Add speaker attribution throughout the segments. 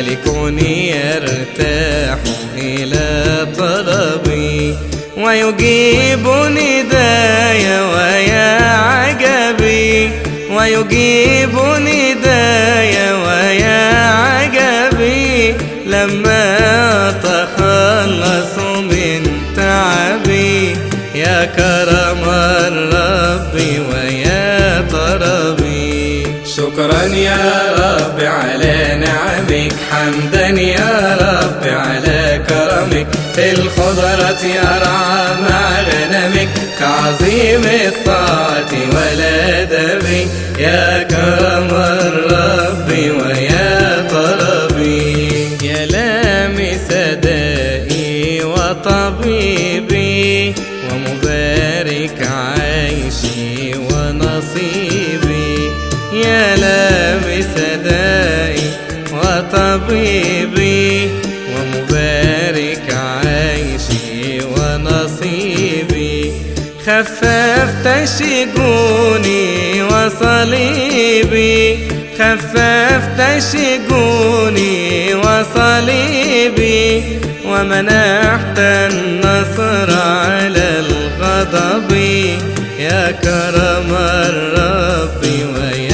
Speaker 1: ملك يرتاح إلى طلبي ويجيب نداي ويا عجبي ويجيب نداي ويا عجبي لما تخلص من تعبي يا كرم
Speaker 2: شكرا يا رب على نعمك حمدا يا رب على كرمك. الخضرة يرعى مع غنمك كعظيم الطاعة والأدب يا كرم الرب ويا طلبي.
Speaker 1: يا لامس دائي وطبيبي ومبارك عيشي ونصيبي. يا لامس دائي وطبيبي ومبارك عيشي ونصيبي. خففت شجوني وصليبي. خففت شجوني وصليبي. ومنحت النصر على الغضب. يا كرم الرب ويا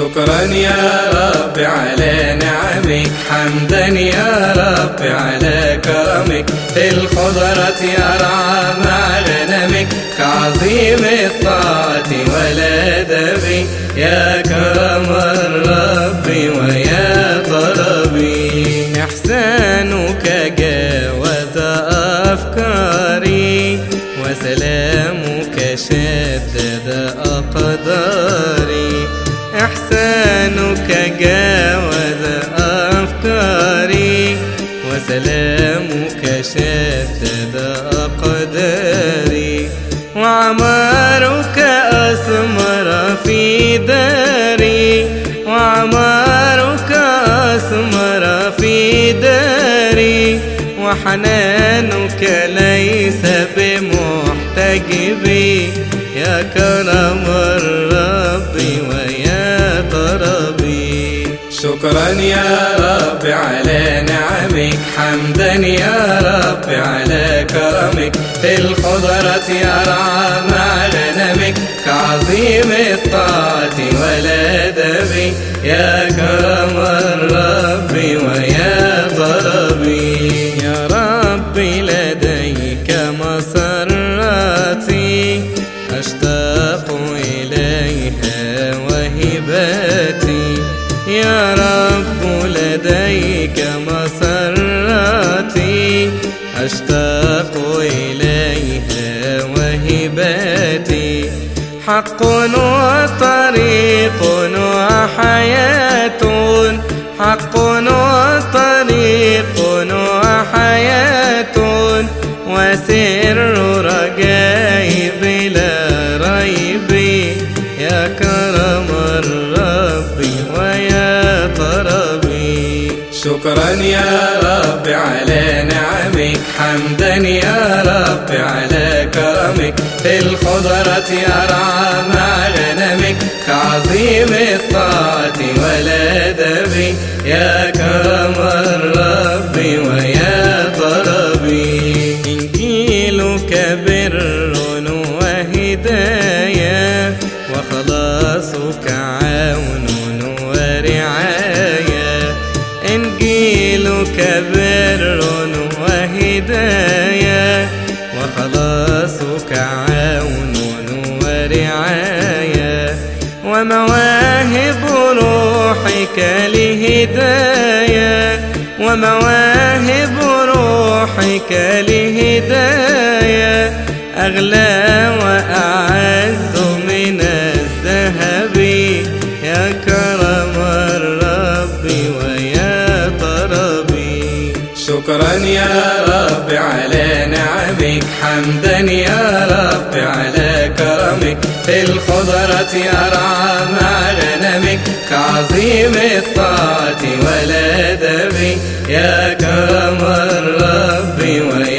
Speaker 2: شكرا يا رب على نعمك حمدا يا رب على كرمك. الخضرة يرعى مع غنمك كعظيم الطاعة والأدب يا كرم الرب
Speaker 1: إحسانك جاوز أفكاري وسلامك شدد أقداري وعمارك أثمر في داري وعمارك أثمر في داري وحنانك ليس بمحتجبي يا كرم الرب
Speaker 2: شكرا يا رب على نعمك حمدا يا رب على كرمك. الخضرة يرعى مع غنمك كعظيم الطاعة والأدب. يا كرم
Speaker 1: حق وطريق وحياة حق وطريق وحياة وسر رجائي بلا ريب. يا كرم الرب ويا طربي
Speaker 2: شكرا يا رب على نعمك. حمدا يا رب على كرمك. الخضرة يرعى مع غنمك كعظيم الطاعة والأدب يا كرم الرب ويا
Speaker 1: عون ورعاية ومواهب روحك لهداية ومواهب روحك لهداية أغلى وأعز من الذهب يا كرم الرب ويا طربي
Speaker 2: شكرا يا رب نعمك حمدا يا رب على كرمك. الخضرة يرعى مع غنمك كعظيم الطاعة والأدب يا كرم الرب ويا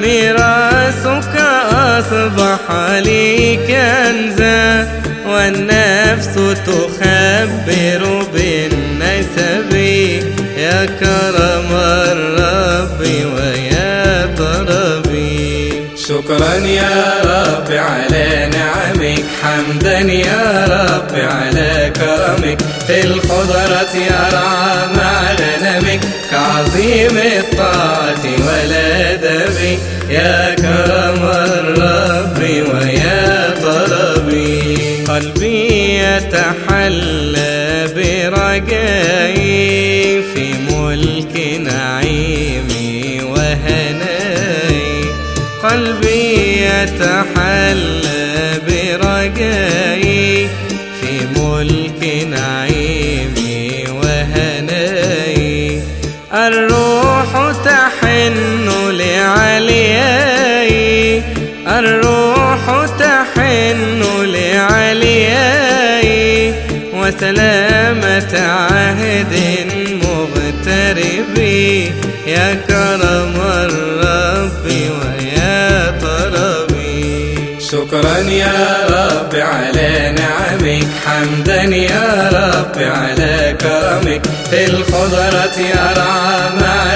Speaker 1: ميراثك أصبح لي كنزا والنفس تخبر بالنسب يا كرم الرب ويا طربي
Speaker 2: شكرا يا رب على نعمك حمدا يا رب على كرمك. في الخضرة يرعى مع غنمك كعظيم الطاعة والأدب يا كرم الرب ويا طلبي.
Speaker 1: قلبي يتحلى برجائي في ملك نعيمي وهنائي. قلبي يتحلى برجائي في ملك نعيمي وسلامة عهد مغترب يا كرم الرب ويا طربي
Speaker 2: شكرا يا رب على نعمك حمدا يا رب على كرمك. في الخضرة يرعى مع